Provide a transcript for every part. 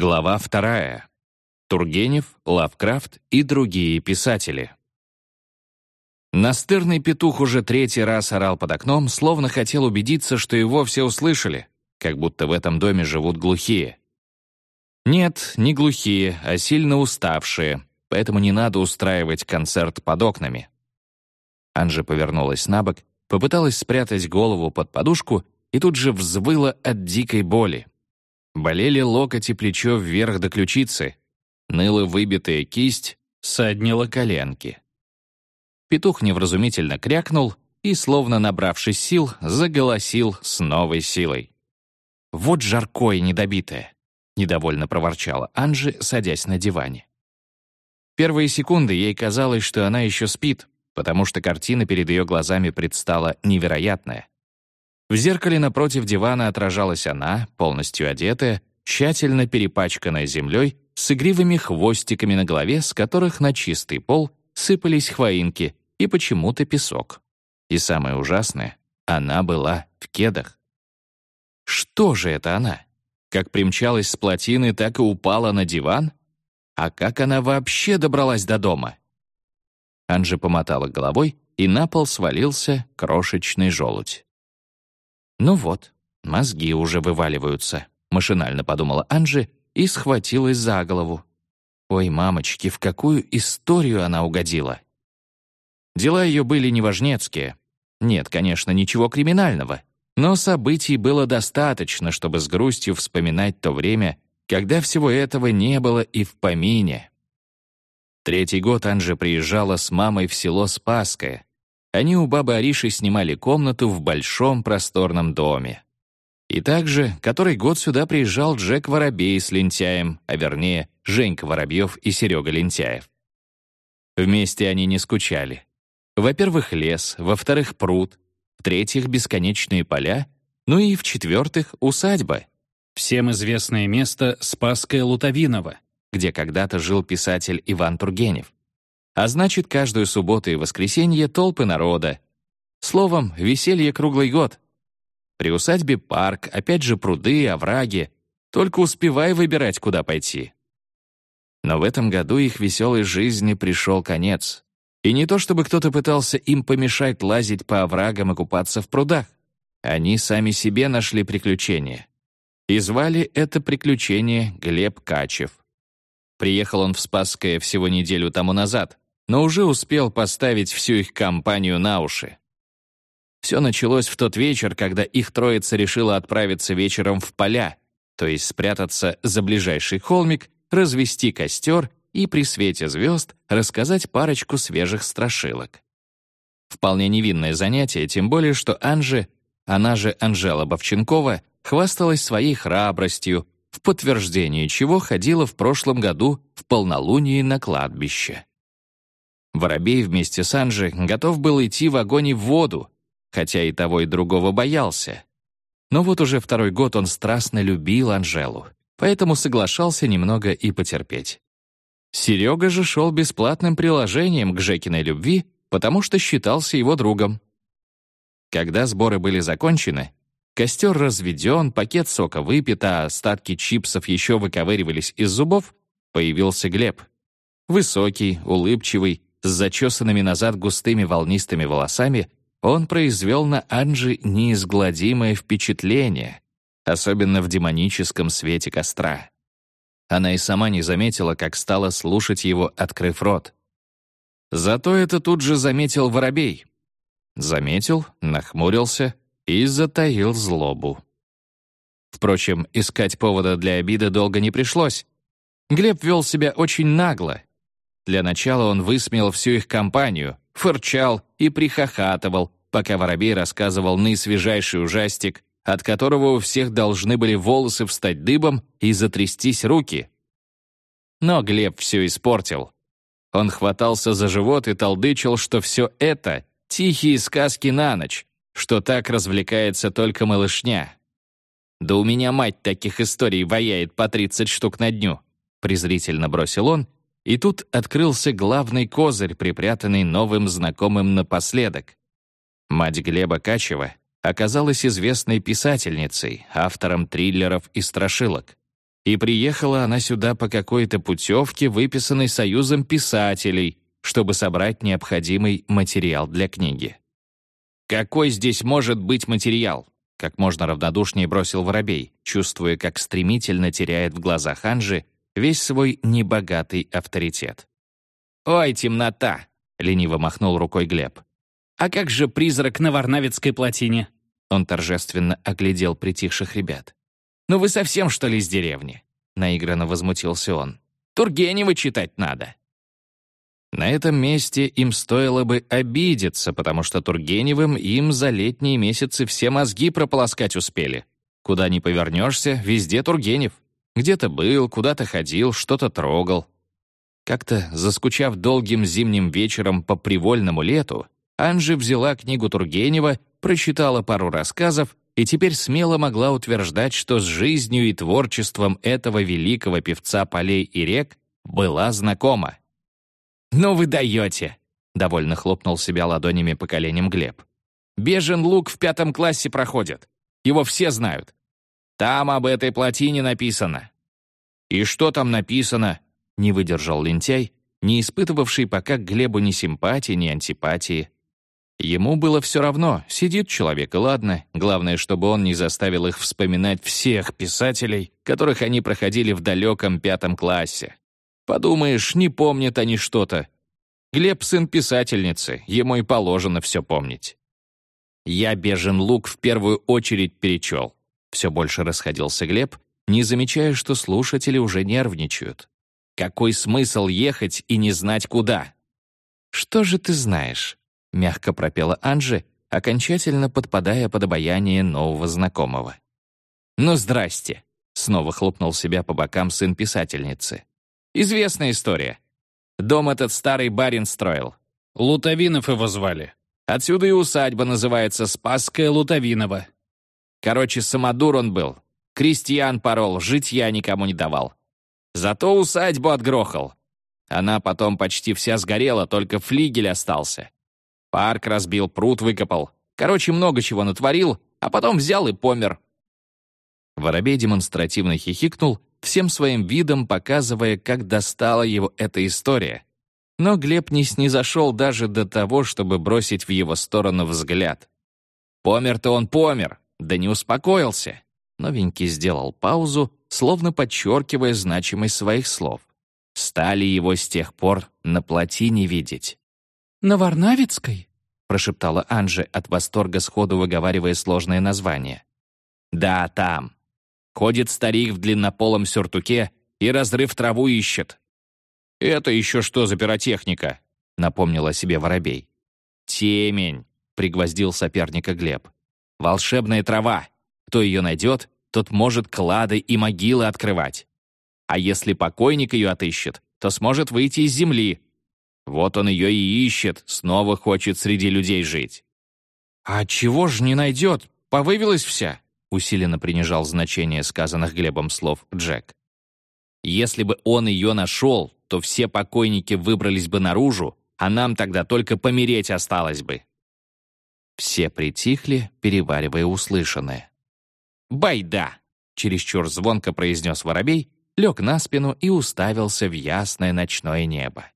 Глава вторая. Тургенев, Лавкрафт и другие писатели. Настырный петух уже третий раз орал под окном, словно хотел убедиться, что его все услышали, как будто в этом доме живут глухие. Нет, не глухие, а сильно уставшие, поэтому не надо устраивать концерт под окнами. Анжи повернулась на бок, попыталась спрятать голову под подушку и тут же взвыла от дикой боли. Болели локоть и плечо вверх до ключицы, Ныла выбитая кисть, соднила коленки. Петух невразумительно крякнул и, словно набравшись сил, заголосил с новой силой. «Вот жаркое недобитое!» — недовольно проворчала Анжи, садясь на диване. Первые секунды ей казалось, что она еще спит, потому что картина перед ее глазами предстала невероятная. В зеркале напротив дивана отражалась она, полностью одетая, тщательно перепачканная землей с игривыми хвостиками на голове, с которых на чистый пол сыпались хвоинки и почему-то песок. И самое ужасное, она была в кедах. Что же это она? Как примчалась с плотины, так и упала на диван? А как она вообще добралась до дома? Анжи помотала головой, и на пол свалился крошечный желудь. «Ну вот, мозги уже вываливаются», — машинально подумала Анжи и схватилась за голову. Ой, мамочки, в какую историю она угодила! Дела ее были неважнецкие. Нет, конечно, ничего криминального. Но событий было достаточно, чтобы с грустью вспоминать то время, когда всего этого не было и в помине. Третий год Анжа приезжала с мамой в село Спасское. Они у бабы Ариши снимали комнату в большом просторном доме. И также, который год сюда приезжал Джек Воробей с Лентяем, а вернее, Женька Воробьев и Серега Лентяев. Вместе они не скучали. Во-первых, лес, во-вторых, пруд, в-третьих, бесконечные поля, ну и в-четвертых, усадьба. Всем известное место Спасское Лутовиново, где когда-то жил писатель Иван Тургенев. А значит, каждую субботу и воскресенье толпы народа. Словом, веселье круглый год — при усадьбе парк, опять же пруды, овраги. Только успевай выбирать, куда пойти. Но в этом году их веселой жизни пришел конец. И не то чтобы кто-то пытался им помешать лазить по оврагам и купаться в прудах. Они сами себе нашли приключение. И звали это приключение Глеб Качев. Приехал он в Спасское всего неделю тому назад, но уже успел поставить всю их компанию на уши. Все началось в тот вечер, когда их троица решила отправиться вечером в поля, то есть спрятаться за ближайший холмик, развести костер и при свете звезд рассказать парочку свежих страшилок. Вполне невинное занятие, тем более что Анжи, она же Анжела Бовченкова, хвасталась своей храбростью, в подтверждение чего ходила в прошлом году в полнолуние на кладбище. Воробей вместе с Анжи готов был идти в огонь и в воду, хотя и того, и другого боялся. Но вот уже второй год он страстно любил Анжелу, поэтому соглашался немного и потерпеть. Серега же шел бесплатным приложением к Жекиной любви, потому что считался его другом. Когда сборы были закончены, костер разведен, пакет сока выпит, а остатки чипсов еще выковыривались из зубов, появился Глеб. Высокий, улыбчивый, с зачесанными назад густыми волнистыми волосами он произвел на Анжи неизгладимое впечатление, особенно в демоническом свете костра. Она и сама не заметила, как стала слушать его, открыв рот. Зато это тут же заметил воробей. Заметил, нахмурился и затаил злобу. Впрочем, искать повода для обиды долго не пришлось. Глеб вел себя очень нагло. Для начала он высмеял всю их компанию, фырчал и прихохатывал, пока Воробей рассказывал наисвежайший ужастик, от которого у всех должны были волосы встать дыбом и затрястись руки. Но Глеб все испортил. Он хватался за живот и толдычил, что все это — тихие сказки на ночь, что так развлекается только малышня. «Да у меня мать таких историй ваяет по 30 штук на дню», — презрительно бросил он и тут открылся главный козырь, припрятанный новым знакомым напоследок. Мать Глеба Качева оказалась известной писательницей, автором триллеров и страшилок. И приехала она сюда по какой-то путевке, выписанной Союзом писателей, чтобы собрать необходимый материал для книги. «Какой здесь может быть материал?» Как можно равнодушнее бросил Воробей, чувствуя, как стремительно теряет в глазах Анжи весь свой небогатый авторитет. «Ой, темнота!» — лениво махнул рукой Глеб. «А как же призрак на Варнавицкой плотине?» Он торжественно оглядел притихших ребят. «Ну вы совсем, что ли, из деревни?» Наигранно возмутился он. «Тургенева читать надо». На этом месте им стоило бы обидеться, потому что Тургеневым им за летние месяцы все мозги прополоскать успели. Куда ни повернешься, везде Тургенев. Где-то был, куда-то ходил, что-то трогал. Как-то, заскучав долгим зимним вечером по привольному лету, Анжи взяла книгу Тургенева, прочитала пару рассказов и теперь смело могла утверждать, что с жизнью и творчеством этого великого певца полей и рек была знакома. «Ну вы даете!» — довольно хлопнул себя ладонями по коленям Глеб. «Бежен лук в пятом классе проходит. Его все знают. Там об этой плотине написано». «И что там написано?» — не выдержал лентяй, не испытывавший пока к Глебу ни симпатии, ни антипатии. Ему было все равно, сидит человек, и ладно. Главное, чтобы он не заставил их вспоминать всех писателей, которых они проходили в далеком пятом классе. Подумаешь, не помнят они что-то. Глеб сын писательницы, ему и положено все помнить. Я бежен лук в первую очередь перечел. Все больше расходился Глеб, не замечая, что слушатели уже нервничают. Какой смысл ехать и не знать куда? «Что же ты знаешь?» — мягко пропела Анжи, окончательно подпадая под обаяние нового знакомого. «Ну, здрасте!» — снова хлопнул себя по бокам сын писательницы. Известная история. Дом этот старый барин строил. Лутовинов его звали. Отсюда и усадьба называется Спасская Лутовинова. Короче, самодур он был. Крестьян порол, житья никому не давал. Зато усадьбу отгрохал. Она потом почти вся сгорела, только флигель остался. Парк разбил, пруд выкопал. Короче, много чего натворил, а потом взял и помер. Воробей демонстративно хихикнул всем своим видом показывая, как достала его эта история. Но Глеб не снизошел даже до того, чтобы бросить в его сторону взгляд. Помер-то он помер, да не успокоился. Новенький сделал паузу, словно подчеркивая значимость своих слов. Стали его с тех пор на плотине видеть. «На Варнавицкой?» — прошептала Анжи от восторга сходу выговаривая сложное название. «Да, там. Ходит старик в длиннополом сюртуке и разрыв траву ищет. «Это еще что за пиротехника?» — напомнил о себе воробей. «Темень», — пригвоздил соперника Глеб. «Волшебная трава. Кто ее найдет, тот может клады и могилы открывать. А если покойник ее отыщет, то сможет выйти из земли. Вот он ее и ищет, снова хочет среди людей жить». «А чего ж не найдет? Повывилась вся?» усиленно принижал значение сказанных Глебом слов Джек. «Если бы он ее нашел, то все покойники выбрались бы наружу, а нам тогда только помереть осталось бы». Все притихли, переваривая услышанное. «Байда!» — чересчур звонко произнес воробей, лег на спину и уставился в ясное ночное небо.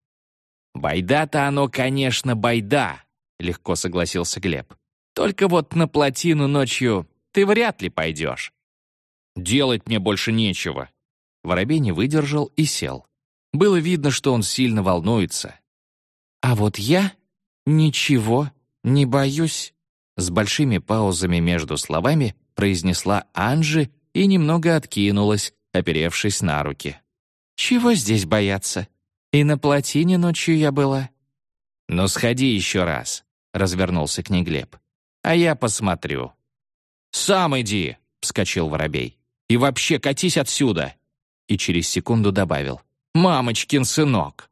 «Байда-то оно, конечно, байда!» — легко согласился Глеб. «Только вот на плотину ночью ты вряд ли пойдешь. Делать мне больше нечего. Воробей не выдержал и сел. Было видно, что он сильно волнуется. А вот я ничего не боюсь. С большими паузами между словами произнесла Анжи и немного откинулась, оперевшись на руки. «Чего здесь бояться? И на плотине ночью я была». «Ну, сходи еще раз», — развернулся к ней Глеб. «А я посмотрю». «Сам иди!» — вскочил воробей. «И вообще катись отсюда!» И через секунду добавил. «Мамочкин сынок!»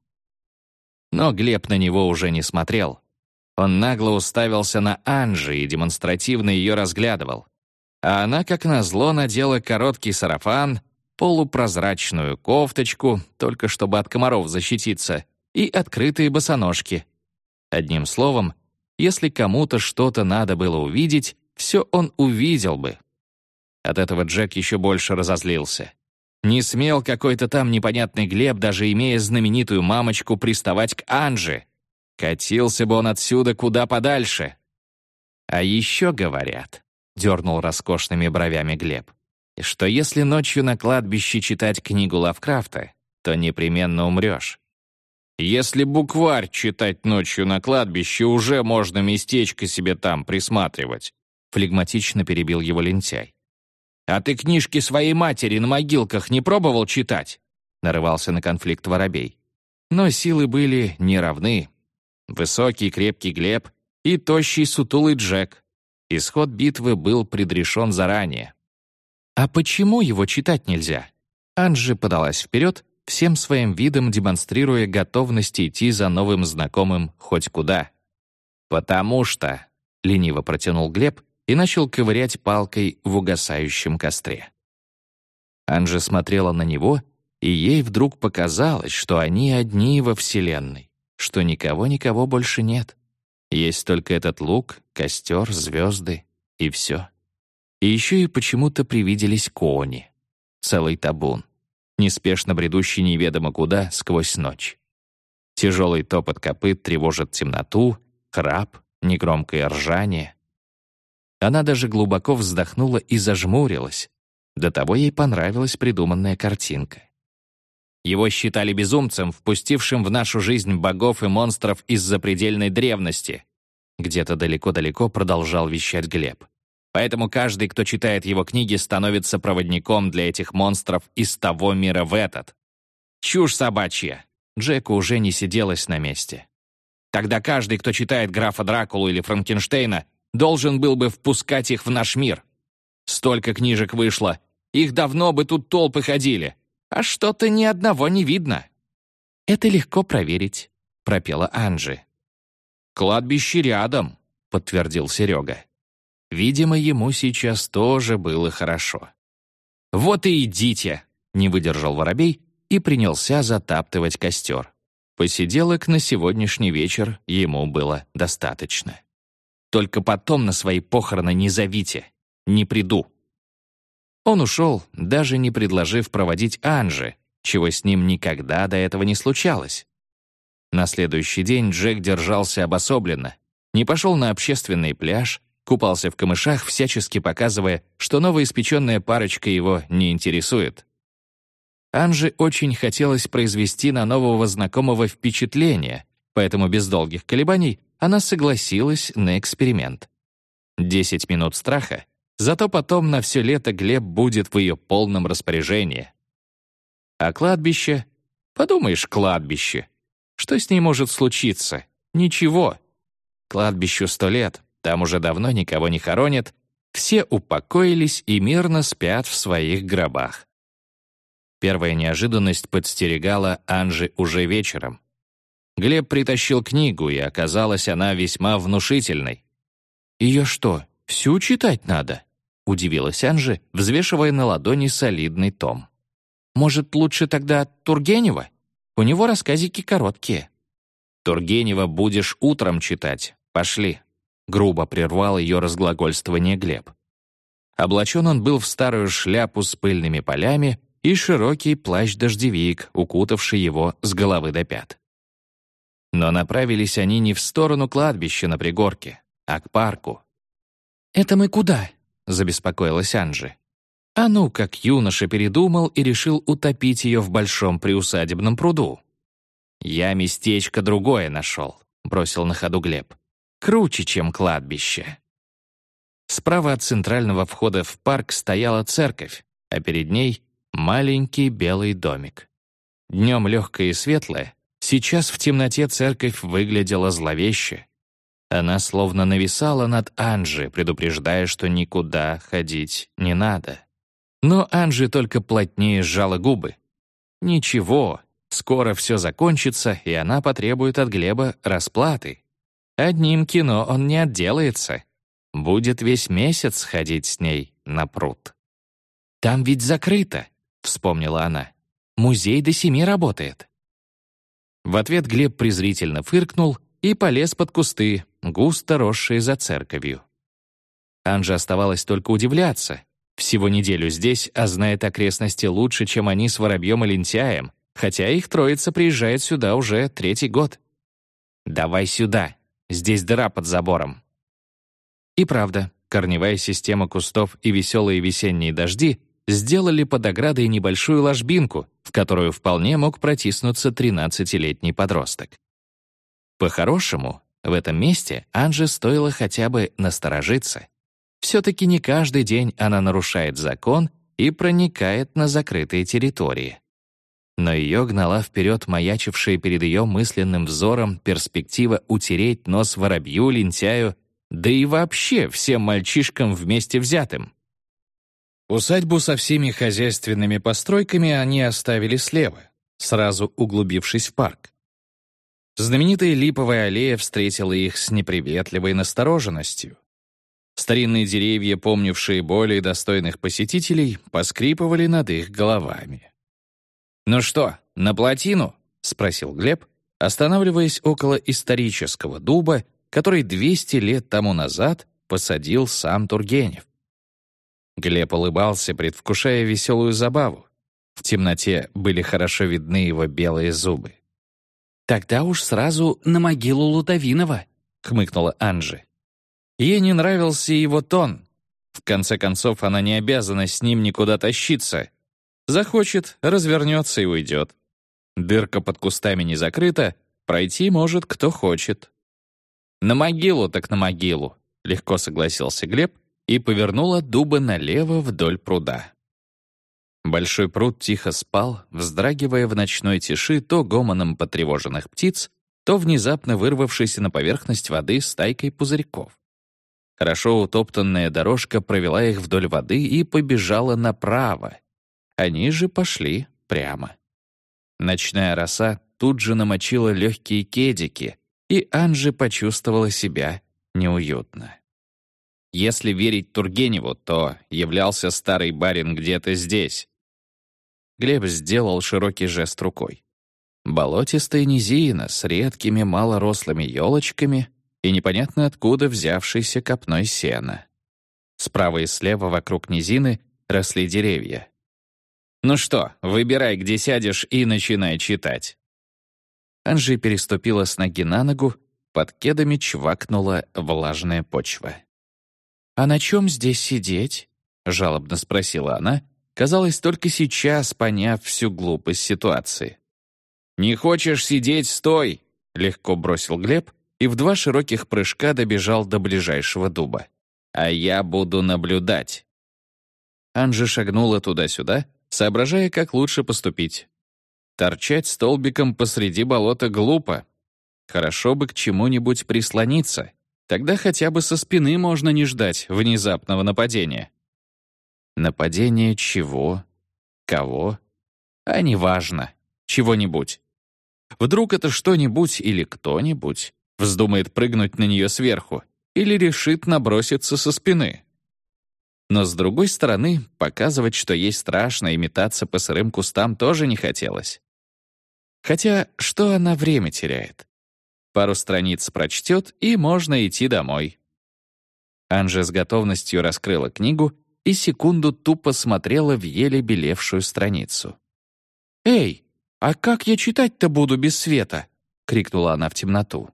Но Глеб на него уже не смотрел. Он нагло уставился на Анжи и демонстративно ее разглядывал. А она, как назло, надела короткий сарафан, полупрозрачную кофточку, только чтобы от комаров защититься, и открытые босоножки. Одним словом, если кому-то что-то надо было увидеть, все он увидел бы. От этого Джек еще больше разозлился. Не смел какой-то там непонятный Глеб, даже имея знаменитую мамочку, приставать к Анже. Катился бы он отсюда куда подальше. А еще говорят, — дернул роскошными бровями Глеб, что если ночью на кладбище читать книгу Лавкрафта, то непременно умрешь. Если букварь читать ночью на кладбище, уже можно местечко себе там присматривать», — флегматично перебил его лентяй. «А ты книжки своей матери на могилках не пробовал читать?» — нарывался на конфликт воробей. Но силы были неравны. Высокий крепкий Глеб и тощий сутулый Джек. Исход битвы был предрешен заранее. «А почему его читать нельзя?» Анжи подалась вперед всем своим видом демонстрируя готовность идти за новым знакомым хоть куда. «Потому что...» — лениво протянул Глеб и начал ковырять палкой в угасающем костре. Анжа смотрела на него, и ей вдруг показалось, что они одни во Вселенной, что никого-никого больше нет. Есть только этот лук, костер, звезды и все. И еще и почему-то привиделись кони. Целый табун неспешно бредущий неведомо куда сквозь ночь. Тяжелый топот копыт тревожит темноту, храп, негромкое ржание. Она даже глубоко вздохнула и зажмурилась. До того ей понравилась придуманная картинка. Его считали безумцем, впустившим в нашу жизнь богов и монстров из запредельной древности. Где-то далеко-далеко продолжал вещать Глеб. Поэтому каждый, кто читает его книги, становится проводником для этих монстров из того мира в этот. Чушь собачья. Джеку уже не сиделось на месте. Тогда каждый, кто читает графа Дракулу или Франкенштейна, должен был бы впускать их в наш мир. Столько книжек вышло, их давно бы тут толпы ходили, а что-то ни одного не видно. «Это легко проверить», — пропела Анжи. «Кладбище рядом», — подтвердил Серега. Видимо, ему сейчас тоже было хорошо. «Вот и идите!» — не выдержал воробей и принялся затаптывать костер. Посиделок на сегодняшний вечер ему было достаточно. «Только потом на свои похороны не зовите. Не приду». Он ушел, даже не предложив проводить Анжи, чего с ним никогда до этого не случалось. На следующий день Джек держался обособленно, не пошел на общественный пляж, купался в камышах, всячески показывая, что новоиспеченная парочка его не интересует. Анже очень хотелось произвести на нового знакомого впечатление, поэтому без долгих колебаний она согласилась на эксперимент. Десять минут страха, зато потом на все лето Глеб будет в ее полном распоряжении. А кладбище? Подумаешь, кладбище. Что с ней может случиться? Ничего. Кладбищу сто лет, там уже давно никого не хоронят, все упокоились и мирно спят в своих гробах. Первая неожиданность подстерегала Анжи уже вечером. Глеб притащил книгу, и оказалась она весьма внушительной. «Ее что, всю читать надо?» — удивилась Анжи, взвешивая на ладони солидный том. «Может, лучше тогда Тургенева? У него рассказики короткие». «Тургенева будешь утром читать. Пошли», грубо прервал ее разглагольствование Глеб. Облачен он был в старую шляпу с пыльными полями и широкий плащ-дождевик, укутавший его с головы до пят. Но направились они не в сторону кладбища на пригорке, а к парку. «Это мы куда?» — забеспокоилась Анжи. А ну, как юноша передумал и решил утопить ее в большом приусадебном пруду. «Я местечко другое нашел», — бросил на ходу Глеб круче, чем кладбище. Справа от центрального входа в парк стояла церковь, а перед ней — маленький белый домик. Днем легкая и светлая, сейчас в темноте церковь выглядела зловеще. Она словно нависала над Анжи, предупреждая, что никуда ходить не надо. Но Анжи только плотнее сжала губы. Ничего, скоро все закончится, и она потребует от Глеба расплаты. Одним кино он не отделается. Будет весь месяц ходить с ней на пруд. «Там ведь закрыто», — вспомнила она. «Музей до семи работает». В ответ Глеб презрительно фыркнул и полез под кусты, густо росшие за церковью. Анже оставалось только удивляться. Всего неделю здесь, а знает окрестности лучше, чем они с воробьем и лентяем, хотя их троица приезжает сюда уже третий год. «Давай сюда, здесь дыра под забором». И правда, корневая система кустов и веселые весенние дожди сделали под оградой небольшую ложбинку, в которую вполне мог протиснуться 13-летний подросток. По-хорошему, в этом месте Анже стоило хотя бы насторожиться. Все-таки не каждый день она нарушает закон и проникает на закрытые территории. Но ее гнала вперед маячившая перед ее мысленным взором перспектива утереть нос воробью, лентяю, да и вообще всем мальчишкам вместе взятым. Усадьбу со всеми хозяйственными постройками они оставили слева, сразу углубившись в парк. Знаменитая липовая аллея встретила их с неприветливой настороженностью. Старинные деревья, помнившие более достойных посетителей, поскрипывали над их головами. «Ну что, на плотину?» — спросил Глеб, останавливаясь около исторического дуба, который 200 лет тому назад посадил сам Тургенев. Глеб улыбался, предвкушая веселую забаву. В темноте были хорошо видны его белые зубы. «Тогда уж сразу на могилу Лутовинова», — хмыкнула Анжи. Ей не нравился его тон. В конце концов, она не обязана с ним никуда тащиться. Захочет, развернется и уйдет. Дырка под кустами не закрыта, пройти может кто хочет. «На могилу так на могилу», — легко согласился Глеб и повернула дуба налево вдоль пруда. Большой пруд тихо спал, вздрагивая в ночной тиши то гомоном потревоженных птиц, то внезапно вырвавшейся на поверхность воды стайкой пузырьков. Хорошо утоптанная дорожка провела их вдоль воды и побежала направо. Они же пошли прямо. Ночная роса тут же намочила легкие кедики, и Анжи почувствовала себя неуютно. Если верить Тургеневу, то являлся старый барин где-то здесь. Глеб сделал широкий жест рукой. Болотистая низина с редкими малорослыми елочками и непонятно откуда взявшейся копной сена. Справа и слева вокруг низины росли деревья. «Ну что, выбирай, где сядешь, и начинай читать». Анжи переступила с ноги на ногу, под кедами чвакнула влажная почва. «А на чем здесь сидеть?» — жалобно спросила она, казалось, только сейчас поняв всю глупость ситуации. «Не хочешь сидеть, стой!» — легко бросил Глеб и в два широких прыжка добежал до ближайшего дуба. «А я буду наблюдать». Анжи шагнула туда-сюда, соображая, как лучше поступить. Торчать столбиком посреди болота глупо. Хорошо бы к чему-нибудь прислониться. Тогда хотя бы со спины можно не ждать внезапного нападения. Нападение чего? Кого? А неважно. Чего-нибудь. Вдруг это что-нибудь или кто-нибудь вздумает прыгнуть на нее сверху или решит наброситься со спины. Но, с другой стороны, показывать, что ей страшно и метаться по сырым кустам тоже не хотелось. Хотя, что она время теряет? Пару страниц прочтет, и можно идти домой. Анжа с готовностью раскрыла книгу и секунду тупо смотрела в еле белевшую страницу. «Эй, а как я читать-то буду без света?» — крикнула она в темноту.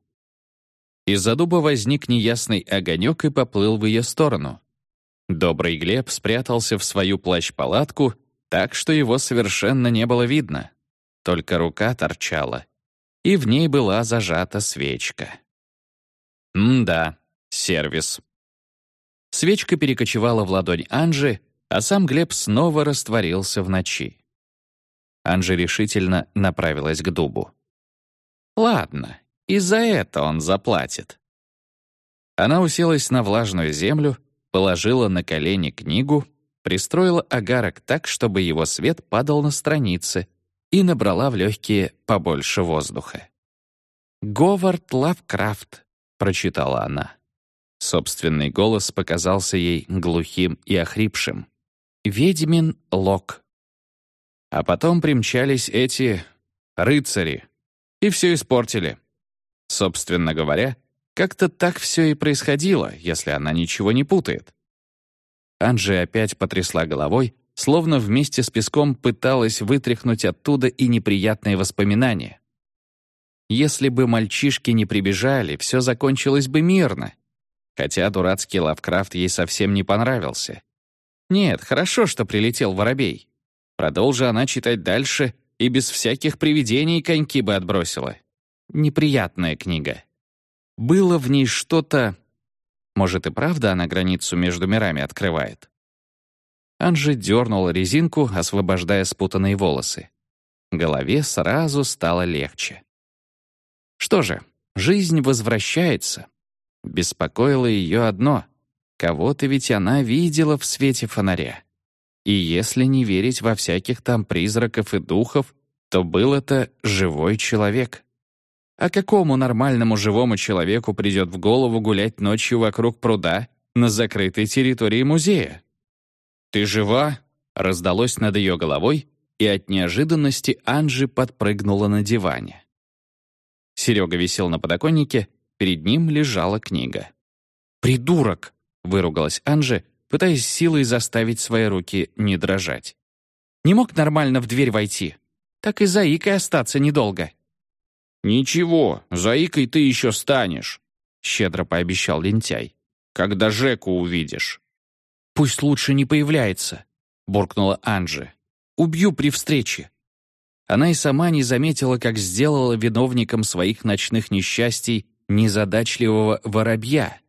Из-за дуба возник неясный огонек и поплыл в ее сторону. Добрый Глеб спрятался в свою плащ-палатку, так что его совершенно не было видно. Только рука торчала, и в ней была зажата свечка. М-да, сервис. Свечка перекочевала в ладонь Анжи, а сам Глеб снова растворился в ночи. Анжи решительно направилась к дубу. «Ладно, и за это он заплатит». Она уселась на влажную землю, положила на колени книгу, пристроила агарок так, чтобы его свет падал на страницы, и набрала в легкие побольше воздуха. «Говард Лавкрафт», — прочитала она. Собственный голос показался ей глухим и охрипшим. «Ведьмин Лок». А потом примчались эти рыцари и все испортили. Собственно говоря, как-то так все и происходило, если она ничего не путает. Анжи опять потрясла головой, словно вместе с песком пыталась вытряхнуть оттуда и неприятные воспоминания. Если бы мальчишки не прибежали, все закончилось бы мирно. Хотя дурацкий Лавкрафт ей совсем не понравился. Нет, хорошо, что прилетел воробей. Продолжи она читать дальше, и без всяких привидений коньки бы отбросила. Неприятная книга. Было в ней что-то... Может, и правда она границу между мирами открывает? Анжи дернула резинку, освобождая спутанные волосы. Голове сразу стало легче. Что же, жизнь возвращается. Беспокоило ее одно — кого-то ведь она видела в свете фонаря. И если не верить во всяких там призраков и духов, то был это живой человек. А какому нормальному живому человеку придет в голову гулять ночью вокруг пруда на закрытой территории музея? «Ты жива?» — раздалось над ее головой, и от неожиданности Анжи подпрыгнула на диване. Серега висел на подоконнике, перед ним лежала книга. «Придурок!» — выругалась Анжи, пытаясь силой заставить свои руки не дрожать. «Не мог нормально в дверь войти. Так и заикой остаться недолго». «Ничего, заикой ты еще станешь», — щедро пообещал лентяй. «Когда Жеку увидишь». «Пусть лучше не появляется», — буркнула Анжи. «Убью при встрече». Она и сама не заметила, как сделала виновником своих ночных несчастий незадачливого воробья.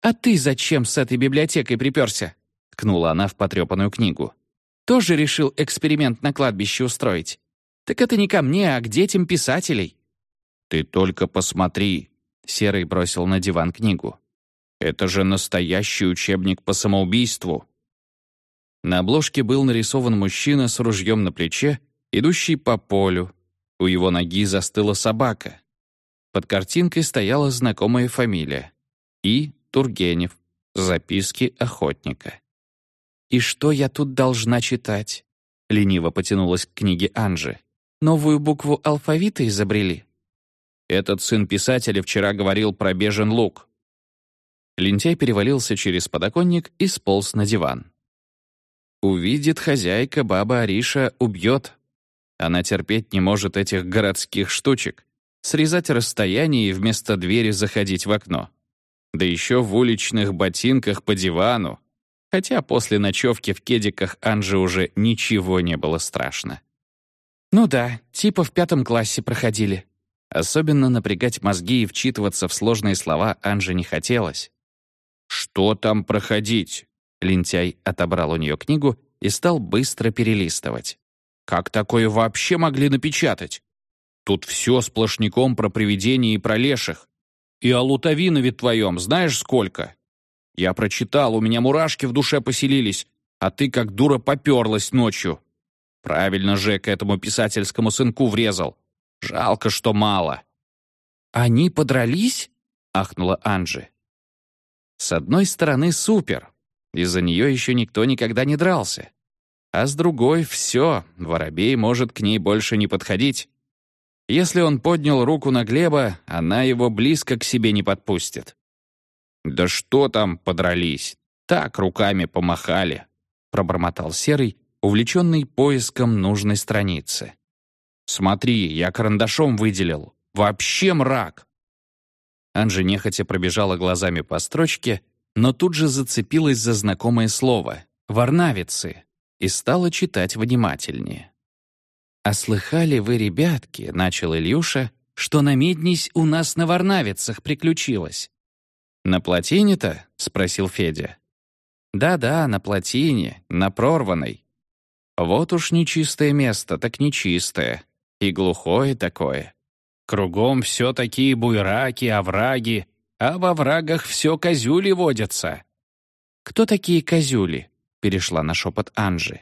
«А ты зачем с этой библиотекой приперся?» — ткнула она в потрепанную книгу. «Тоже решил эксперимент на кладбище устроить? Так это не ко мне, а к детям писателей». «Ты только посмотри», — Серый бросил на диван книгу. «Это же настоящий учебник по самоубийству». На обложке был нарисован мужчина с ружьем на плече идущий по полю. У его ноги застыла собака. Под картинкой стояла знакомая фамилия. И Тургенев. Записки охотника. «И что я тут должна читать?» Лениво потянулась к книге Анжи. «Новую букву алфавита изобрели?» «Этот сын писателя вчера говорил про бежен лук». Лентяй перевалился через подоконник и сполз на диван. Увидит хозяйка, баба Ариша убьет, она терпеть не может этих городских штучек. Срезать расстояние и вместо двери заходить в окно. Да еще в уличных ботинках по дивану. Хотя после ночевки в кедиках Анже уже ничего не было страшно. Ну да, типа в пятом классе проходили. Особенно напрягать мозги и вчитываться в сложные слова Анже не хотелось. «Что там проходить?» Лентяй отобрал у нее книгу и стал быстро перелистывать. Как такое вообще могли напечатать? Тут все сплошняком про привидения и про леших. И о Лутовинове твоем знаешь сколько? Я прочитал, у меня мурашки в душе поселились, а ты как дура поперлась ночью. Правильно Жека этому писательскому сынку врезал. Жалко, что мало. «Они подрались?» — ахнула Анжи. «С одной стороны, супер. Из-за нее еще никто никогда не дрался. А с другой — все, воробей может к ней больше не подходить. Если он поднял руку на Глеба, она его близко к себе не подпустит. «Да что там подрались? Так руками помахали», — пробормотал Серый, увлеченный поиском нужной страницы. «Смотри, я карандашом выделил. Вообще мрак!» Анжи нехотя пробежала глазами по строчке, но тут же зацепилась за знакомое слово — «варнавицы» и стала читать внимательнее. «А слыхали вы, ребятки, — начал Ильюша, — что на Меднись у нас на Варнавицах приключилось?» «На плотине-то?» — спросил Федя. «Да-да, на плотине, на прорванной. Вот уж нечистое место, так нечистое. И глухое такое. Кругом все такие буйраки, овраги, а во врагах все козюли водятся». «Кто такие козюли?» перешла на шепот Анжи.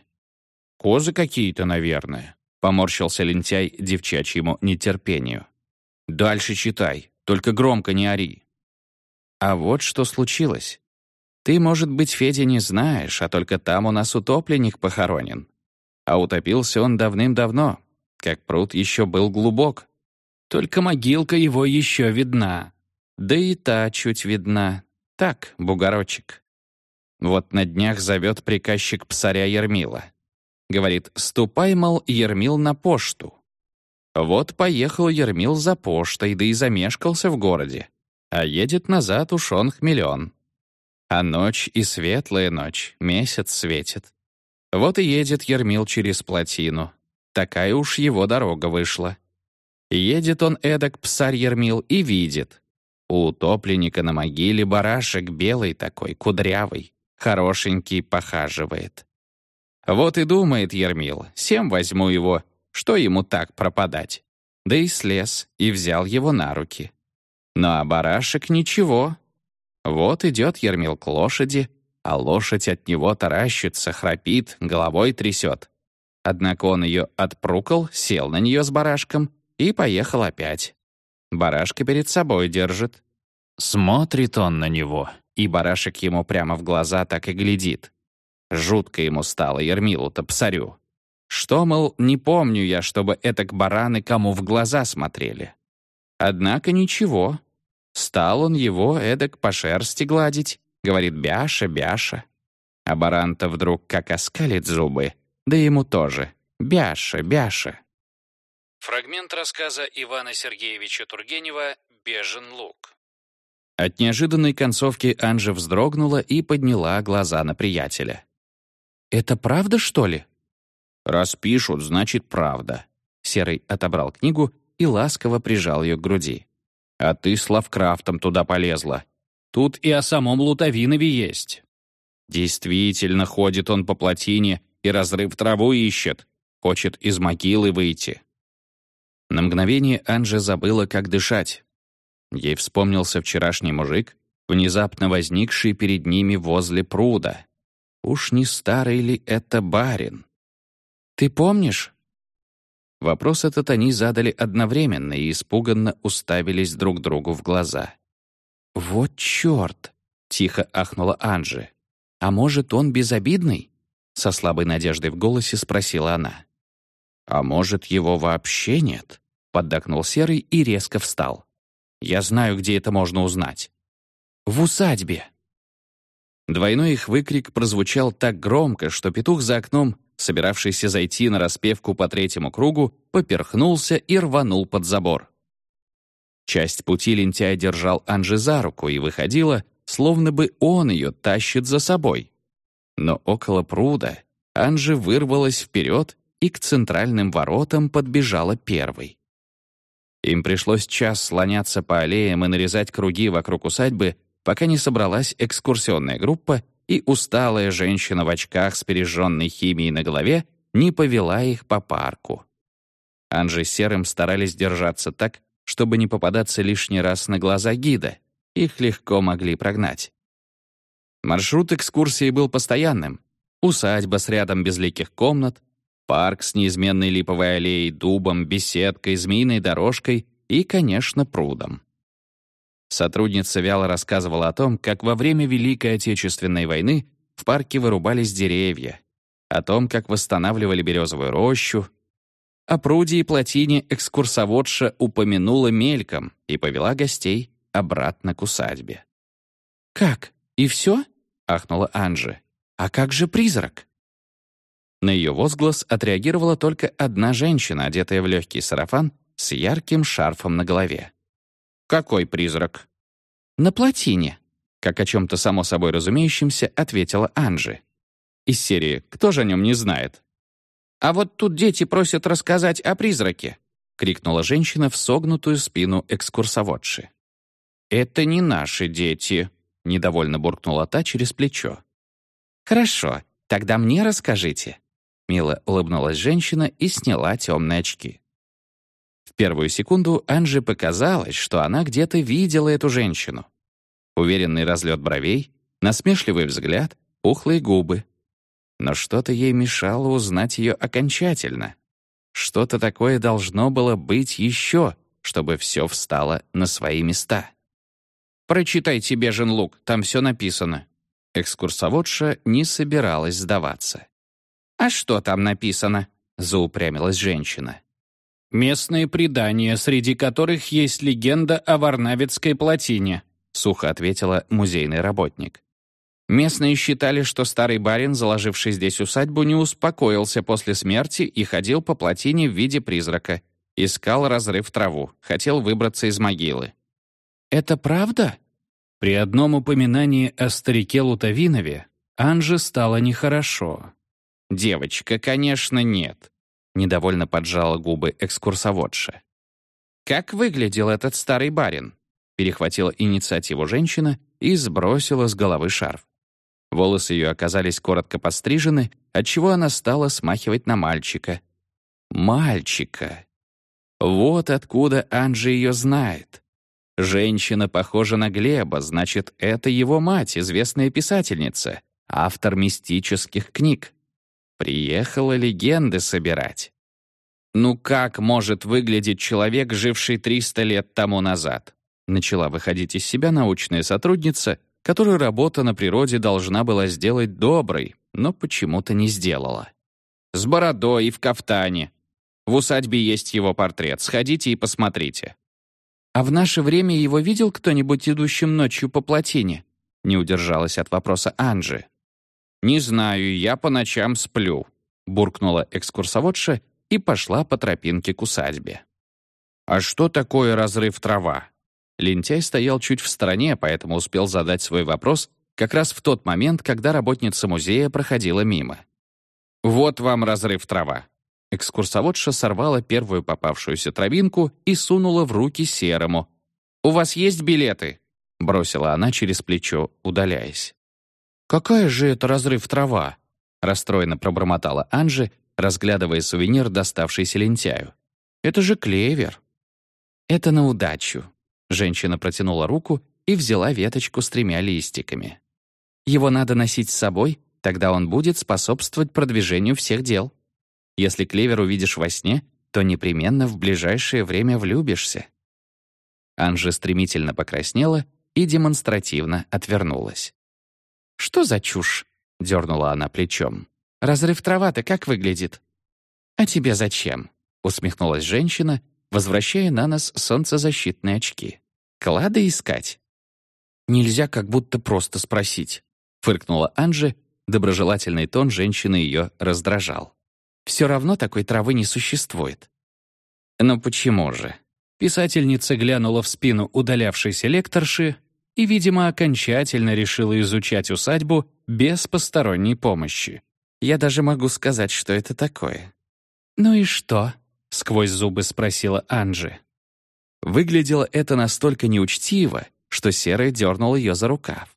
«Козы какие-то, наверное», — поморщился лентяй девчачьему нетерпению. «Дальше читай, только громко не ори». А вот что случилось. Ты, может быть, Федя, не знаешь, а только там у нас утопленник похоронен. А утопился он давным-давно, как пруд еще был глубок. Только могилка его еще видна. Да и та чуть видна. Так, бугорочек. Вот на днях зовет приказчик псаря Ермила. Говорит, ступай, мол, Ермил на пошту. Вот поехал Ермил за поштой, да и замешкался в городе. А едет назад уж он хмелен. А ночь и светлая ночь, месяц светит. Вот и едет Ермил через плотину. Такая уж его дорога вышла. Едет он эдак, псарь Ермил, и видит. У утопленника на могиле барашек белый такой, кудрявый, хорошенький похаживает. Вот и думает Ермил, всем возьму его, что ему так пропадать? Да и слез, и взял его на руки. Ну а барашек ничего. Вот идет Ермил к лошади, а лошадь от него таращится, храпит, головой трясет. Однако он ее отпрукал, сел на нее с барашком и поехал опять. Барашка перед собой держит. Смотрит он на него, и барашек ему прямо в глаза так и глядит. Жутко ему стало Ермилу-то псарю. Что, мол, не помню я, чтобы этак бараны кому в глаза смотрели. Однако ничего. Стал он его эдак по шерсти гладить, говорит «бяша, бяша». А баран-то вдруг как оскалит зубы, да ему тоже «бяша, бяша». Фрагмент рассказа Ивана Сергеевича Тургенева «Бежен лук». От неожиданной концовки Анжа вздрогнула и подняла глаза на приятеля. «Это правда, что ли?» «Раз пишут, значит, правда». Серый отобрал книгу и ласково прижал ее к груди. «А ты с Лавкрафтом туда полезла. Тут и о самом Лутовинове есть». «Действительно, ходит он по плотине и разрыв траву ищет. Хочет из могилы выйти. На мгновение Анжа забыла, как дышать. Ей вспомнился вчерашний мужик, внезапно возникший перед ними возле пруда. Уж не старый ли это барин? «Ты помнишь?» Вопрос этот они задали одновременно и испуганно уставились друг другу в глаза. «Вот черт!» — тихо ахнула Анжи. «А может, он безобидный?» Со слабой надеждой в голосе спросила она. «А может, его вообще нет?» — поддакнул Серый и резко встал. «Я знаю, где это можно узнать». «В усадьбе». Двойной их выкрик прозвучал так громко, что петух за окном, собиравшийся зайти на распевку по третьему кругу, поперхнулся и рванул под забор. Часть пути лентяй держал Анжи за руку и выходила, словно бы он ее тащит за собой. Но около пруда Анжи вырвалась вперед и к центральным воротам подбежала первой. Им пришлось час слоняться по аллеям и нарезать круги вокруг усадьбы, пока не собралась экскурсионная группа, и усталая женщина в очках с пережженной химией на голове не повела их по парку. Анжи с Серым старались держаться так, чтобы не попадаться лишний раз на глаза гида. Их легко могли прогнать. Маршрут экскурсии был постоянным. Усадьба с рядом безликих комнат, парк с неизменной липовой аллеей, дубом, беседкой, змеиной дорожкой и, конечно, прудом. Сотрудница вяло рассказывала о том, как во время Великой Отечественной войны в парке вырубались деревья, о том, как восстанавливали березовую рощу. О пруде и плотине экскурсоводша упомянула мельком и повела гостей обратно к усадьбе. «Как? И все?» — ахнула Анжи. «А как же призрак?» На ее возглас отреагировала только одна женщина, одетая в легкий сарафан с ярким шарфом на голове. «Какой призрак?» «На плотине», — как о чем-то само собой разумеющемся ответила Анжи. Из серии «Кто же о нем не знает?» «А вот тут дети просят рассказать о призраке», — крикнула женщина в согнутую спину экскурсоводши. «Это не наши дети», — недовольно буркнула та через плечо. «Хорошо, тогда мне расскажите», Мило улыбнулась женщина и сняла темные очки. В первую секунду Анже показалось, что она где-то видела эту женщину. Уверенный разлет бровей, насмешливый взгляд, пухлые губы. Но что-то ей мешало узнать ее окончательно. Что-то такое должно было быть еще, чтобы все встало на свои места. «Прочитай «Бежен лук», там все написано». Экскурсоводша не собиралась сдаваться. «А что там написано?» — заупрямилась женщина. «Местные предания, среди которых есть легенда о Варнавицкой плотине», — сухо ответила музейный работник. Местные считали, что старый барин, заложивший здесь усадьбу, не успокоился после смерти и ходил по плотине в виде призрака. Искал разрыв траву, хотел выбраться из могилы. «Это правда?» При одном упоминании о старике Лутовинове Анже стало нехорошо. «Девочка, конечно, нет», — недовольно поджала губы экскурсоводша. «Как выглядел этот старый барин?» перехватила инициативу женщина и сбросила с головы шарф. Волосы ее оказались коротко пострижены, отчего она стала смахивать на мальчика. Мальчика. Вот откуда Анжи ее знает. Женщина похожа на Глеба, значит, это его мать, известная писательница, автор мистических книг. Приехала легенды собирать. Ну как может выглядеть человек, живший 300 лет тому назад? Начала выходить из себя научная сотрудница — которую работа на природе должна была сделать доброй, но почему-то не сделала. С бородой и в кафтане. В усадьбе есть его портрет. Сходите и посмотрите. «А в наше время его видел кто-нибудь идущим ночью по плотине?» Не удержалась от вопроса Анжи. «Не знаю, я по ночам сплю», — буркнула экскурсоводша и пошла по тропинке к усадьбе. «А что такое разрыв трава?» Лентяй стоял чуть в стороне, поэтому успел задать свой вопрос как раз в тот момент, когда работница музея проходила мимо. «Вот вам разрыв трава». Экскурсоводша сорвала первую попавшуюся травинку и сунула в руки серому. «У вас есть билеты?» — бросила она через плечо, удаляясь. «Какая же это разрыв трава?» — расстроенно пробормотала Анжи, разглядывая сувенир, доставшийся лентяю. «Это же клевер». «Это на удачу», Женщина протянула руку и взяла веточку с тремя листиками. Его надо носить с собой, тогда он будет способствовать продвижению всех дел. Если клевер увидишь во сне, то непременно в ближайшее время влюбишься. Анжи стремительно покраснела и демонстративно отвернулась. «Что за чушь?» — дернула она плечом. «Разрыв трава-то как выглядит?» «А тебе зачем?» — усмехнулась женщина возвращая на нас солнцезащитные очки. «Клады искать?» «Нельзя как будто просто спросить», — фыркнула Анжи, доброжелательный тон женщины ее раздражал. «Все равно такой травы не существует». «Но почему же?» Писательница глянула в спину удалявшейся лекторши и, видимо, окончательно решила изучать усадьбу без посторонней помощи. Я даже могу сказать, что это такое. «Ну и что?» — сквозь зубы спросила Анжи. Выглядело это настолько неучтиво, что Серый дернул ее за рукав.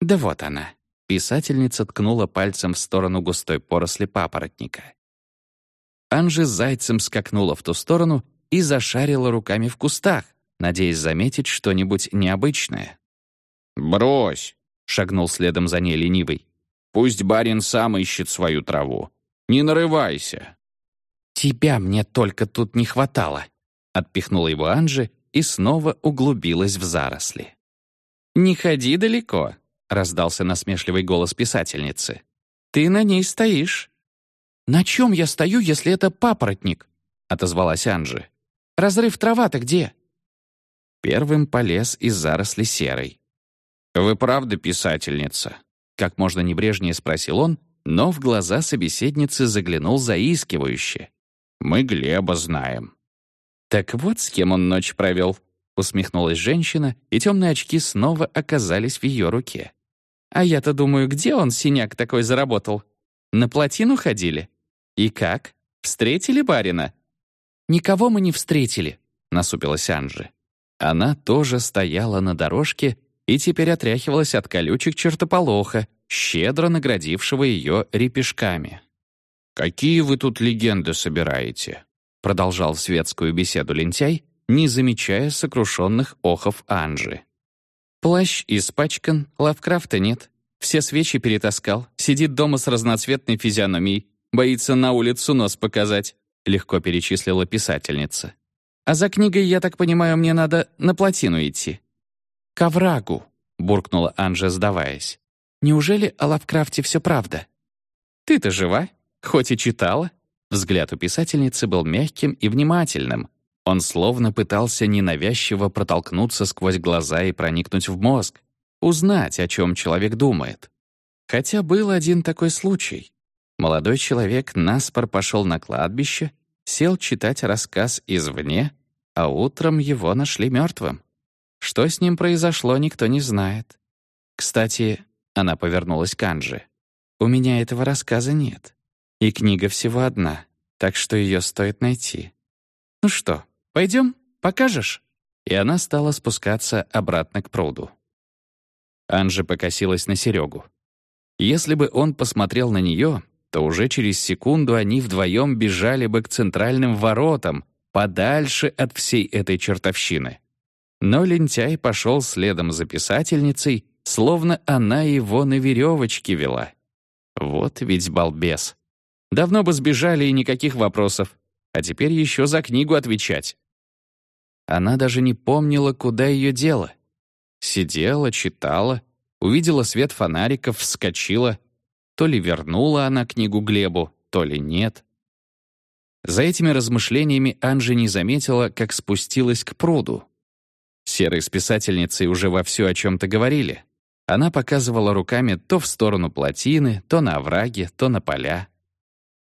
«Да вот она». Писательница ткнула пальцем в сторону густой поросли папоротника. Анжи зайцем скакнула в ту сторону и зашарила руками в кустах, надеясь заметить что-нибудь необычное. «Брось!» — шагнул следом за ней ленивый. «Пусть барин сам ищет свою траву. Не нарывайся!» «Тебя мне только тут не хватало», — отпихнула его Анжи и снова углубилась в заросли. «Не ходи далеко», — раздался насмешливый голос писательницы. «Ты на ней стоишь». «На чем я стою, если это папоротник?» — отозвалась Анжи. «Разрыв трава-то где?» Первым полез из заросли серой. «Вы правда писательница?» Как можно небрежнее спросил он, но в глаза собеседницы заглянул заискивающе. Мы Глеба знаем». «Так вот с кем он ночь провел», — усмехнулась женщина, и темные очки снова оказались в ее руке. «А я-то думаю, где он синяк такой заработал? На плотину ходили? И как? Встретили барина?» «Никого мы не встретили», — насупилась Анжи. Она тоже стояла на дорожке и теперь отряхивалась от колючек чертополоха, щедро наградившего ее репешками. «Какие вы тут легенды собираете?» Продолжал светскую беседу лентяй, не замечая сокрушенных охов Анжи. «Плащ испачкан, лавкрафта нет. Все свечи перетаскал, сидит дома с разноцветной физиономией, боится на улицу нос показать», — легко перечислила писательница. «А за книгой, я так понимаю, мне надо на плотину идти». «К оврагу», — буркнула Анжа, сдаваясь. «Неужели о Лавкрафте все правда?» «Ты-то жива?» Хоть и читала, взгляд у писательницы был мягким и внимательным. Он словно пытался ненавязчиво протолкнуться сквозь глаза и проникнуть в мозг. узнать, о чем человек думает. Хотя был один такой случай. Молодой человек наспор пошел на кладбище, сел читать рассказ извне, а утром его нашли мертвым. Что с ним произошло, никто не знает. Кстати, она повернулась к Анже. «У меня этого рассказа нет. И книга всего одна, так что ее стоит найти. Ну что, пойдем, покажешь?» И она стала спускаться обратно к пруду. Анжа покосилась на Серегу. Если бы он посмотрел на нее, то уже через секунду они вдвоем бежали бы к центральным воротам, подальше от всей этой чертовщины. Но лентяй пошел следом за писательницей, словно она его на веревочке вела. Вот ведь балбес. Давно бы сбежали и никаких вопросов, а теперь еще за книгу отвечать. Она даже не помнила, куда ее дело. Сидела, читала, увидела свет фонариков, вскочила. То ли вернула она книгу Глебу, то ли нет. За этими размышлениями Анжи не заметила, как спустилась к пруду. Серые с писательницей уже вовсю о чем-то говорили. Она показывала руками то в сторону плотины, то на овраги, то на поля.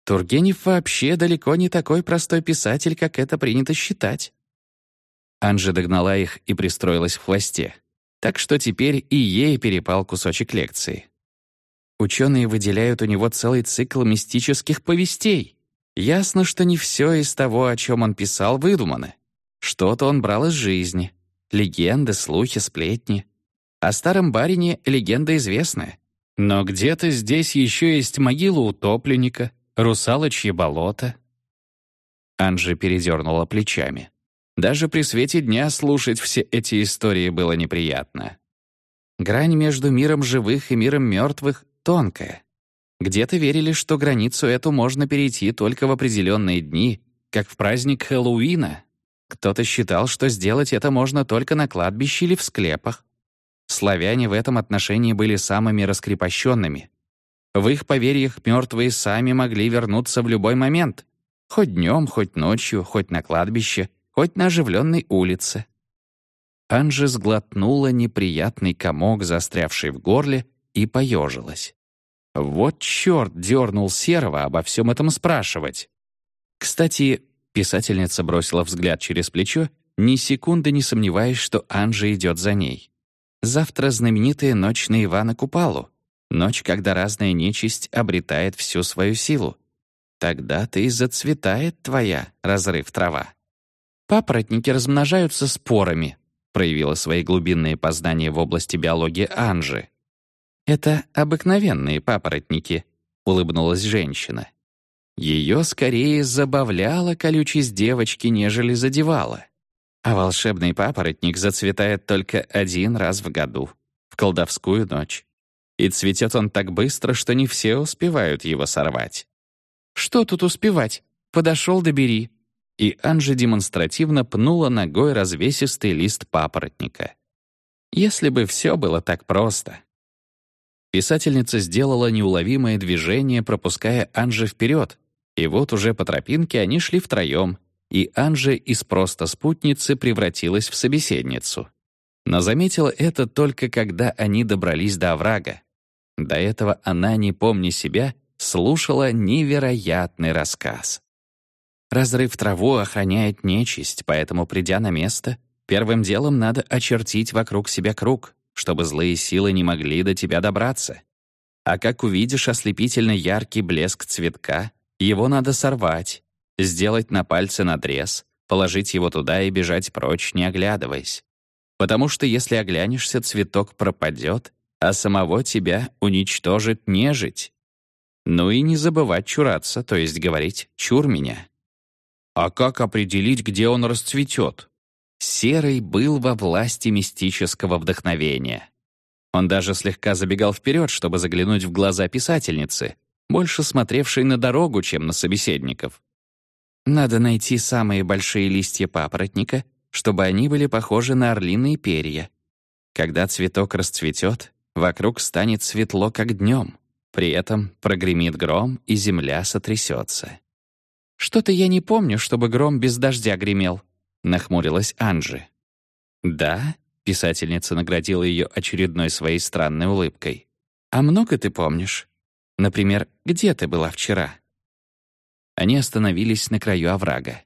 Тургенев вообще далеко не такой простой писатель, как это принято считать. Анжи догнала их и пристроилась в хвосте. Так что теперь и ей перепал кусочек лекции. Ученые выделяют у него целый цикл мистических повестей. Ясно, что не все из того, о чем он писал, выдумано. Что-то он брал из жизни. Легенды, слухи, сплетни. О старом барине легенда известная. Но где-то здесь еще есть могила утопленника, русалочье болото. Анжи передернула плечами. Даже при свете дня слушать все эти истории было неприятно. Грань между миром живых и миром мертвых тонкая. Где-то верили, что границу эту можно перейти только в определенные дни, как в праздник Хэллоуина. Кто-то считал, что сделать это можно только на кладбище или в склепах. Славяне в этом отношении были самыми раскрепощенными. В их поверьях мертвые сами могли вернуться в любой момент. Хоть днем, хоть ночью, хоть на кладбище, хоть на оживленной улице. Анжи сглотнула неприятный комок, застрявший в горле, и поежилась. Вот черт дернул Серого обо всем этом спрашивать. Кстати, писательница бросила взгляд через плечо, ни секунды не сомневаясь, что Анжи идет за ней. Завтра знаменитая ночь на Ивана Купалу. Ночь, когда разная нечисть обретает всю свою силу. Тогда-то и зацветает твоя, разрыв трава. Папоротники размножаются спорами, проявила свои глубинные познания в области биологии Анжи. «Это обыкновенные папоротники», — улыбнулась женщина. Ее скорее забавляла колючесть девочки, нежели задевала. А волшебный папоротник зацветает только один раз в году, в колдовскую ночь. И цветет он так быстро, что не все успевают его сорвать. «Что тут успевать? Подошел, добери». И Анжи демонстративно пнула ногой развесистый лист папоротника. Если бы все было так просто. Писательница сделала неуловимое движение, пропуская Анжи вперед, и вот уже по тропинке они шли втроем, и Анжи из просто спутницы превратилась в собеседницу. Но заметила это только когда они добрались до оврага. До этого она, не помня себя, слушала невероятный рассказ. Разрыв траву охраняет нечисть, поэтому, придя на место, первым делом надо очертить вокруг себя круг, чтобы злые силы не могли до тебя добраться. А как увидишь ослепительно яркий блеск цветка, его надо сорвать, сделать на пальце надрез, положить его туда и бежать прочь, не оглядываясь. Потому что если оглянешься, цветок пропадет, а самого тебя уничтожит нежить. Ну и не забывать чураться, то есть говорить «чур меня». А как определить, где он расцветет? Серый был во власти мистического вдохновения. Он даже слегка забегал вперед, чтобы заглянуть в глаза писательницы, больше смотревшей на дорогу, чем на собеседников. Надо найти самые большие листья папоротника, чтобы они были похожи на орлиные перья. Когда цветок расцветет, вокруг станет светло, как днем. При этом прогремит гром, и земля сотрясется. «Что-то я не помню, чтобы гром без дождя гремел», — нахмурилась Анжи. «Да? Писательница наградила ее очередной своей странной улыбкой. «А много ты помнишь? Например, где ты была вчера?» Они остановились на краю оврага.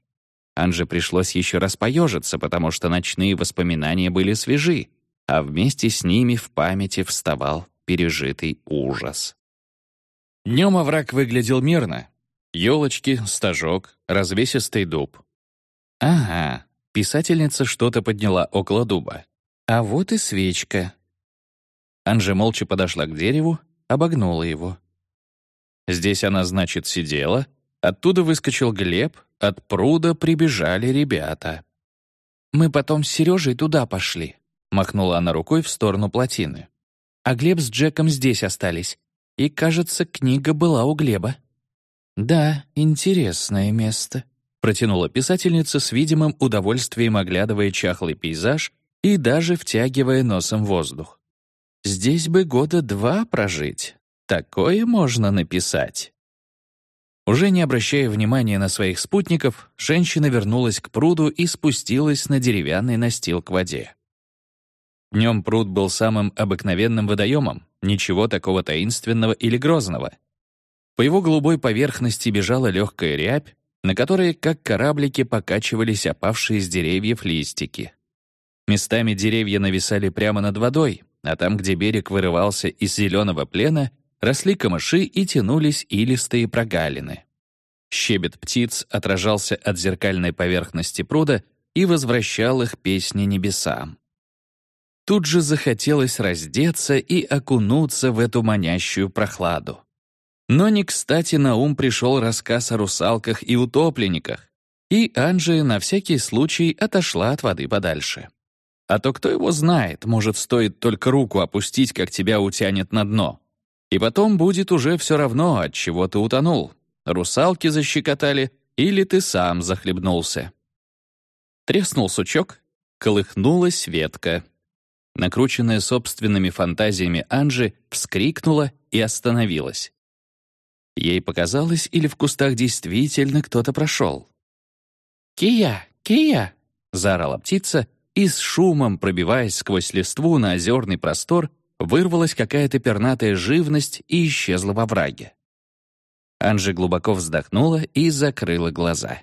Анже пришлось еще раз поежиться, потому что ночные воспоминания были свежи, а вместе с ними в памяти вставал пережитый ужас. Днем овраг выглядел мирно. Елочки, стажок, развесистый дуб. «Ага», — писательница что-то подняла около дуба. «А вот и свечка». Анжа молча подошла к дереву, обогнула его. Здесь она, значит, сидела, оттуда выскочил Глеб, от пруда прибежали ребята. «Мы потом с Сережей туда пошли», — махнула она рукой в сторону плотины. «А Глеб с Джеком здесь остались. И, кажется, книга была у Глеба». «Да, интересное место», — протянула писательница с видимым удовольствием, оглядывая чахлый пейзаж и даже втягивая носом воздух. «Здесь бы года два прожить. Такое можно написать». Уже не обращая внимания на своих спутников, женщина вернулась к пруду и спустилась на деревянный настил к воде. Днем пруд был самым обыкновенным водоемом, ничего такого таинственного или грозного. По его голубой поверхности бежала легкая рябь, на которой, как кораблики, покачивались опавшие с деревьев листики. Местами деревья нависали прямо над водой, а там, где берег вырывался из зеленого плена, росли камыши и тянулись илистые прогалины. Щебет птиц отражался от зеркальной поверхности пруда и возвращал их песни небесам. Тут же захотелось раздеться и окунуться в эту манящую прохладу. Но не кстати на ум пришел рассказ о русалках и утопленниках, и Анжи на всякий случай отошла от воды подальше. А то кто его знает, может, стоит только руку опустить, как тебя утянет на дно. И потом будет уже все равно, от чего ты утонул. Русалки защекотали или ты сам захлебнулся. Треснул сучок, колыхнулась ветка. Накрученная собственными фантазиями Анжи вскрикнула и остановилась. Ей показалось, или в кустах действительно кто-то прошел. «Кия! Кия!» — заорала птица — и с шумом, пробиваясь сквозь листву на озерный простор, вырвалась какая-то пернатая живность и исчезла во враге. Анжи глубоко вздохнула и закрыла глаза.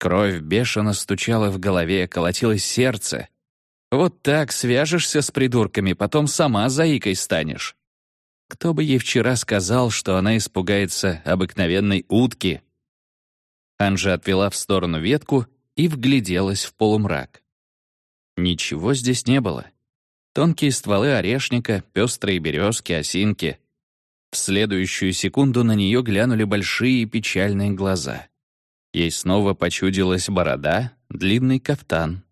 Кровь бешено стучала в голове, колотилось сердце. Вот так свяжешься с придурками, потом сама заикой станешь. Кто бы ей вчера сказал, что она испугается обыкновенной утки? Анжа отвела в сторону ветку и вгляделась в полумрак. Ничего здесь не было. Тонкие стволы орешника, пестрые березки, осинки. В следующую секунду на нее глянули большие печальные глаза. Ей снова почудилась борода, длинный кафтан.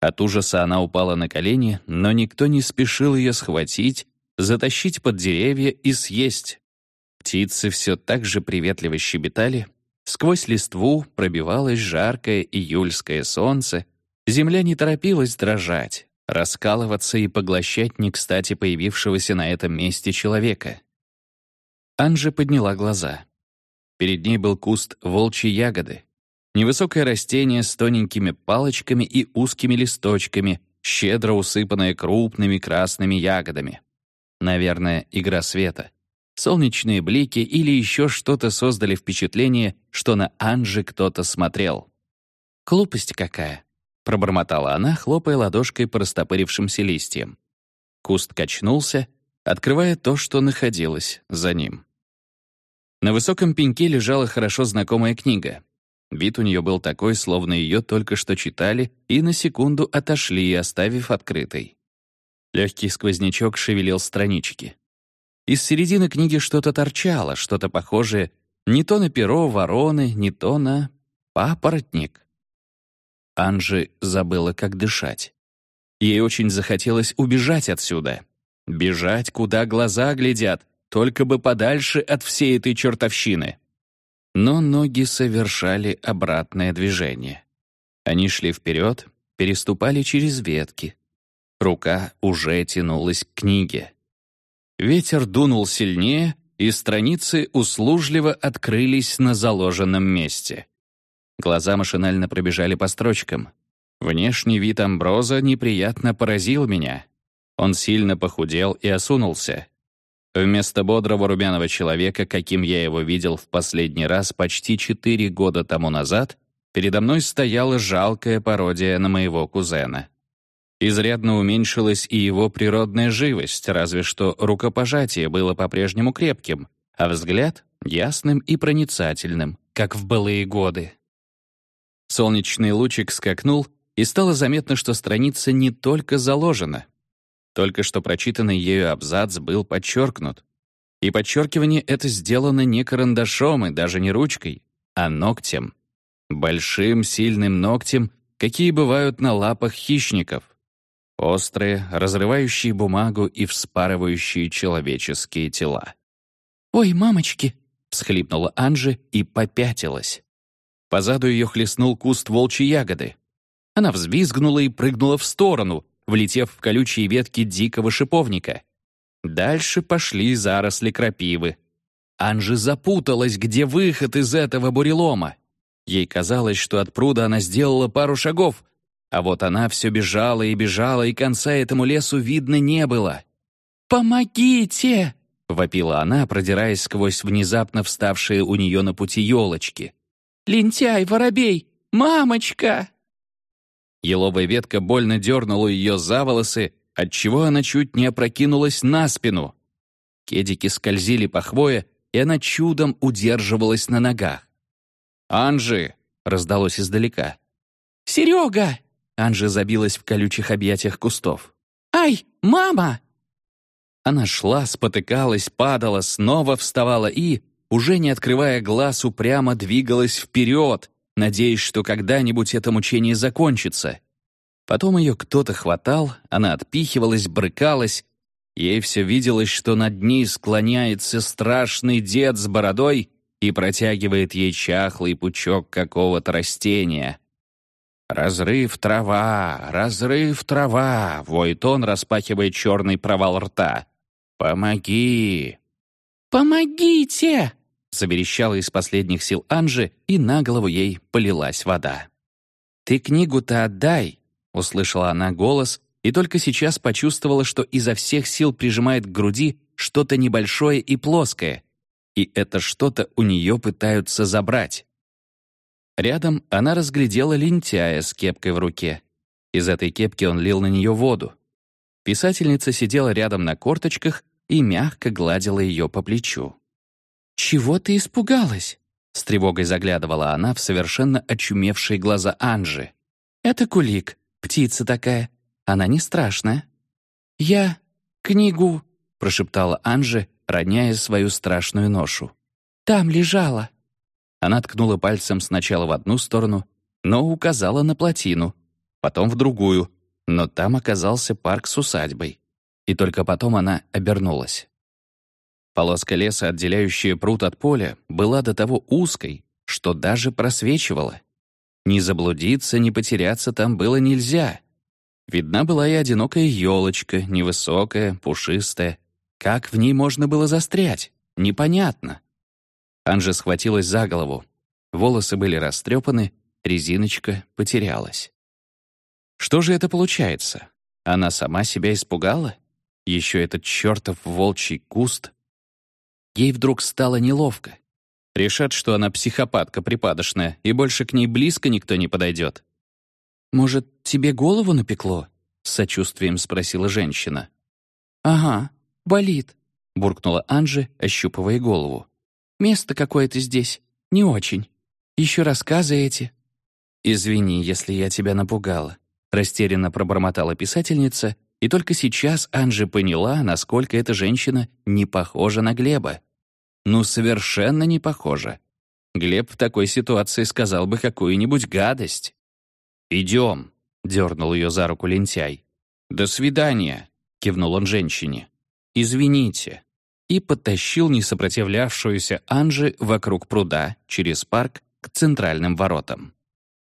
От ужаса она упала на колени, но никто не спешил ее схватить, затащить под деревья и съесть. Птицы все так же приветливо щебетали. Сквозь листву пробивалось жаркое июльское солнце, Земля не торопилась дрожать, раскалываться и поглощать не кстати появившегося на этом месте человека. Анжи подняла глаза. Перед ней был куст волчьей ягоды. Невысокое растение с тоненькими палочками и узкими листочками, щедро усыпанное крупными красными ягодами. Наверное, игра света. Солнечные блики или еще что-то создали впечатление, что на Анжи кто-то смотрел. Глупость какая пробормотала она, хлопая ладошкой по растопырившимся листьям. Куст качнулся, открывая то, что находилось за ним. На высоком пеньке лежала хорошо знакомая книга. Вид у нее был такой, словно ее только что читали и на секунду отошли, оставив открытой. Легкий сквознячок шевелил странички. Из середины книги что-то торчало, что-то похожее не то на перо вороны, не то на папоротник. Анжи забыла, как дышать. Ей очень захотелось убежать отсюда. Бежать, куда глаза глядят, только бы подальше от всей этой чертовщины. Но ноги совершали обратное движение. Они шли вперед, переступали через ветки. Рука уже тянулась к книге. Ветер дунул сильнее, и страницы услужливо открылись на заложенном месте. Глаза машинально пробежали по строчкам. Внешний вид Амброза неприятно поразил меня. Он сильно похудел и осунулся. Вместо бодрого румяного человека, каким я его видел в последний раз почти четыре года тому назад, передо мной стояла жалкая пародия на моего кузена. Изрядно уменьшилась и его природная живость, разве что рукопожатие было по-прежнему крепким, а взгляд — ясным и проницательным, как в былые годы. Солнечный лучик скакнул, и стало заметно, что страница не только заложена. Только что прочитанный ею абзац был подчеркнут. И подчеркивание это сделано не карандашом и даже не ручкой, а ногтем. Большим сильным ногтем, какие бывают на лапах хищников. Острые, разрывающие бумагу и вспарывающие человеческие тела. «Ой, мамочки!» — всхлипнула Анжи и попятилась. Позаду ее хлестнул куст волчьей ягоды. Она взвизгнула и прыгнула в сторону, влетев в колючие ветки дикого шиповника. Дальше пошли заросли крапивы. Анжи запуталась, где выход из этого бурелома. Ей казалось, что от пруда она сделала пару шагов, а вот она все бежала и бежала, и конца этому лесу видно не было. «Помогите!» — вопила она, продираясь сквозь внезапно вставшие у нее на пути елочки. «Лентяй, воробей! Мамочка!» Еловая ветка больно дернула ее за волосы, отчего она чуть не опрокинулась на спину. Кедики скользили по хвое, и она чудом удерживалась на ногах. «Анжи!» — раздалось издалека. «Серега!» Анжи забилась в колючих объятиях кустов. «Ай, мама!» Она шла, спотыкалась, падала, снова вставала и, уже не открывая глаз, упрямо двигалась вперед, надеясь, что когда-нибудь это мучение закончится. Потом ее кто-то хватал, она отпихивалась, брыкалась. Ей все виделось, что над ней склоняется страшный дед с бородой и протягивает ей чахлый пучок какого-то растения. «Разрыв трава, разрыв трава!» — воет он, распахивая черный провал рта. «Помоги!» «Помогите!» — заверещала из последних сил Анжи, и на голову ей полилась вода. «Ты книгу-то отдай!» — услышала она голос, и только сейчас почувствовала, что изо всех сил прижимает к груди что-то небольшое и плоское, и это что-то у нее пытаются забрать. Рядом она разглядела лентяя с кепкой в руке. Из этой кепки он лил на нее воду. Писательница сидела рядом на корточках и мягко гладила ее по плечу. «Чего ты испугалась?» С тревогой заглядывала она в совершенно очумевшие глаза Анжи. «Это кулик, птица такая. Она не страшная». «Я книгу», — прошептала Анжи, роняя свою страшную ношу. «Там лежала». Она ткнула пальцем сначала в одну сторону, но указала на плотину, потом в другую, но там оказался парк с усадьбой и только потом она обернулась. Полоска леса, отделяющая пруд от поля, была до того узкой, что даже просвечивала. Ни заблудиться, ни потеряться там было нельзя. Видна была и одинокая елочка, невысокая, пушистая. Как в ней можно было застрять? Непонятно. Анжа схватилась за голову. Волосы были растрепаны, резиночка потерялась. Что же это получается? Она сама себя испугала? Еще этот чертов волчий куст. Ей вдруг стало неловко. Решат, что она психопатка припадочная, и больше к ней близко никто не подойдет. «Может, тебе голову напекло?» — с сочувствием спросила женщина. «Ага, болит», — буркнула Анжи, ощупывая голову. «Место какое-то здесь. Не очень. Еще рассказы эти». «Извини, если я тебя напугала», — растерянно пробормотала писательница и только сейчас Анжи поняла, насколько эта женщина не похожа на Глеба. Ну, совершенно не похожа. Глеб в такой ситуации сказал бы какую-нибудь гадость. «Идем», — дернул ее за руку лентяй. «До свидания», — кивнул он женщине. «Извините». И подтащил несопротивлявшуюся Анжи вокруг пруда, через парк, к центральным воротам.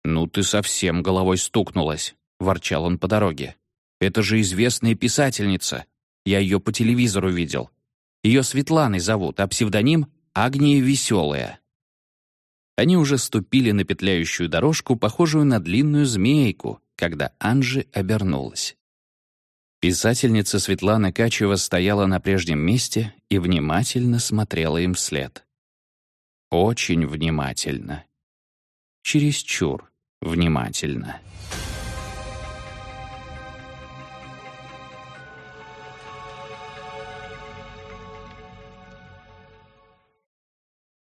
«Ну ты совсем головой стукнулась», — ворчал он по дороге. Это же известная писательница. Я ее по телевизору видел. Ее Светланой зовут, а псевдоним — Агния Веселая. Они уже ступили на петляющую дорожку, похожую на длинную змейку, когда Анжи обернулась. Писательница Светлана Качева стояла на прежнем месте и внимательно смотрела им вслед. Очень внимательно. Чересчур внимательно.